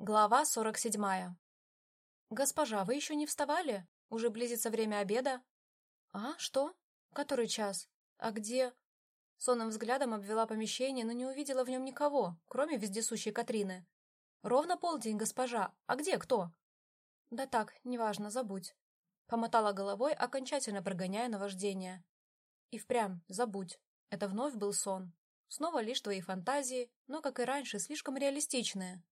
Глава 47. «Госпожа, вы еще не вставали? Уже близится время обеда». «А, что? Который час? А где?» Сонным взглядом обвела помещение, но не увидела в нем никого, кроме вездесущей Катрины. «Ровно полдень, госпожа. А где кто?» «Да так, неважно, забудь». Помотала головой, окончательно прогоняя наваждение. «И впрямь, забудь. Это вновь был сон. Снова лишь твои фантазии, но, как и раньше, слишком реалистичные.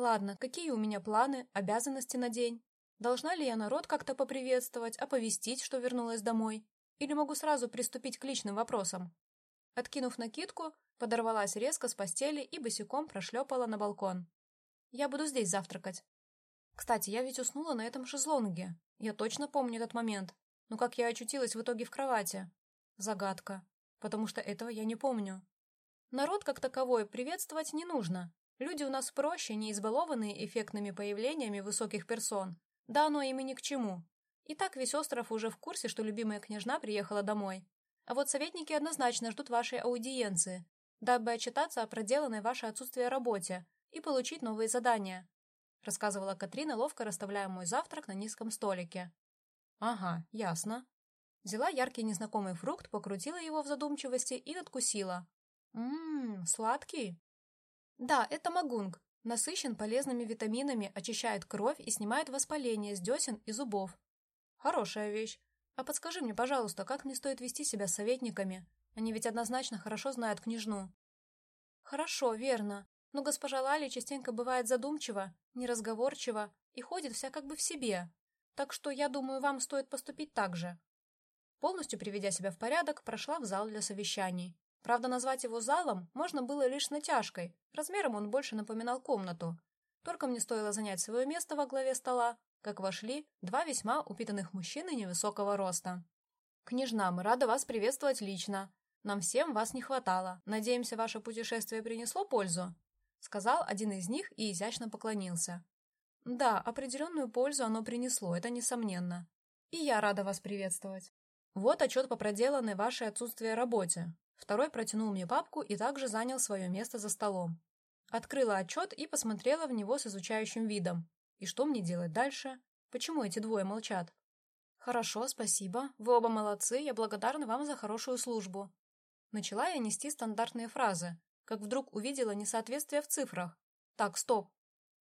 Ладно, какие у меня планы, обязанности на день? Должна ли я народ как-то поприветствовать, оповестить, что вернулась домой? Или могу сразу приступить к личным вопросам? Откинув накидку, подорвалась резко с постели и босиком прошлепала на балкон. Я буду здесь завтракать. Кстати, я ведь уснула на этом шезлонге. Я точно помню этот момент. Но как я очутилась в итоге в кровати? Загадка. Потому что этого я не помню. Народ как таковой приветствовать не нужно. Люди у нас проще, не избалованные эффектными появлениями высоких персон. Да оно им и ни к чему. И так весь остров уже в курсе, что любимая княжна приехала домой. А вот советники однозначно ждут вашей аудиенции, дабы отчитаться о проделанной ваше отсутствие работе и получить новые задания», рассказывала Катрина, ловко расставляя мой завтрак на низком столике. «Ага, ясно». Взяла яркий незнакомый фрукт, покрутила его в задумчивости и надкусила. «Ммм, сладкий». Да, это магунг. Насыщен полезными витаминами, очищает кровь и снимает воспаление с десен и зубов. Хорошая вещь. А подскажи мне, пожалуйста, как мне стоит вести себя с советниками? Они ведь однозначно хорошо знают княжну. Хорошо, верно. Но госпожа Лали частенько бывает задумчива, неразговорчива и ходит вся как бы в себе. Так что, я думаю, вам стоит поступить так же. Полностью приведя себя в порядок, прошла в зал для совещаний. Правда, назвать его залом можно было лишь натяжкой, размером он больше напоминал комнату. Только мне стоило занять свое место во главе стола, как вошли два весьма упитанных мужчины невысокого роста. «Княжна, мы рады вас приветствовать лично. Нам всем вас не хватало. Надеемся, ваше путешествие принесло пользу?» Сказал один из них и изящно поклонился. «Да, определенную пользу оно принесло, это несомненно. И я рада вас приветствовать. Вот отчет по проделанной вашей отсутствие работе. Второй протянул мне папку и также занял свое место за столом. Открыла отчет и посмотрела в него с изучающим видом. И что мне делать дальше? Почему эти двое молчат? Хорошо, спасибо. Вы оба молодцы, я благодарна вам за хорошую службу. Начала я нести стандартные фразы, как вдруг увидела несоответствие в цифрах. Так, стоп.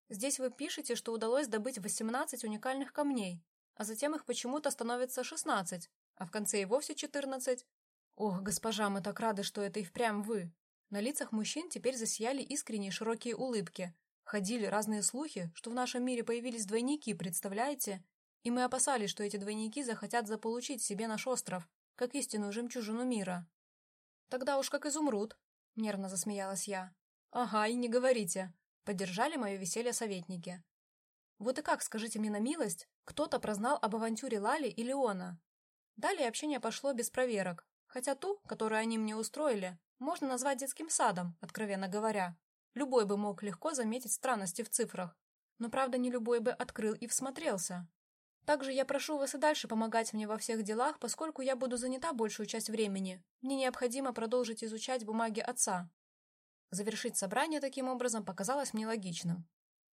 Здесь вы пишете, что удалось добыть 18 уникальных камней, а затем их почему-то становится 16, а в конце и вовсе 14. Ох, госпожа, мы так рады, что это и впрямь вы. На лицах мужчин теперь засияли искренние широкие улыбки. Ходили разные слухи, что в нашем мире появились двойники, представляете? И мы опасались, что эти двойники захотят заполучить себе наш остров, как истинную жемчужину мира. Тогда уж как изумруд, нервно засмеялась я. Ага, и не говорите. Поддержали мое веселье советники. Вот и как, скажите мне на милость, кто-то прознал об авантюре Лали и Леона? Далее общение пошло без проверок, Хотя ту, которую они мне устроили, можно назвать детским садом, откровенно говоря. Любой бы мог легко заметить странности в цифрах, но, правда, не любой бы открыл и всмотрелся. Также я прошу вас и дальше помогать мне во всех делах, поскольку я буду занята большую часть времени. Мне необходимо продолжить изучать бумаги отца. Завершить собрание таким образом показалось мне логичным.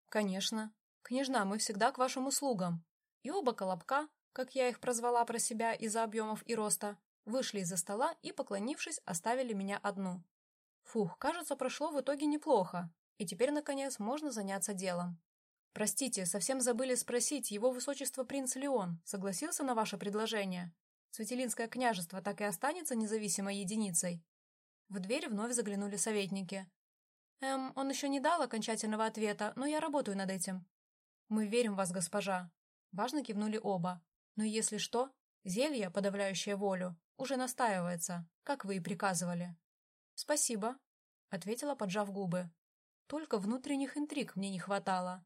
Конечно. Княжна, мы всегда к вашим услугам. И оба колобка, как я их прозвала про себя из-за объемов и роста, Вышли из-за стола и, поклонившись, оставили меня одну. Фух, кажется, прошло в итоге неплохо, и теперь, наконец, можно заняться делом. Простите, совсем забыли спросить, его высочество принц Леон согласился на ваше предложение? Светилинское княжество так и останется независимой единицей? В дверь вновь заглянули советники. Эм, он еще не дал окончательного ответа, но я работаю над этим. Мы верим в вас, госпожа. Важно кивнули оба. Но если что, зелье, подавляющее волю, уже настаивается, как вы и приказывали. Спасибо, ответила, поджав губы. Только внутренних интриг мне не хватало.